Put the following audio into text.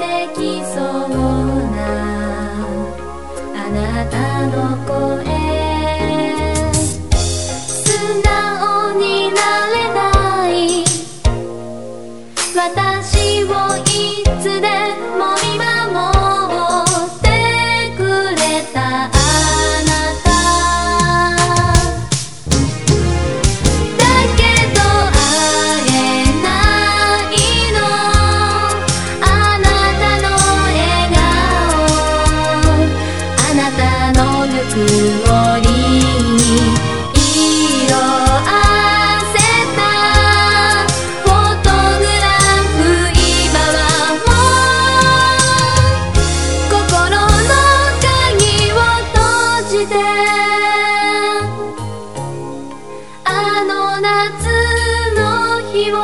できそうなあなたの声。素直になれない。私をいつでも曇り色あせたフォトグラフ今はもう心の鍵を閉じてあの夏の日を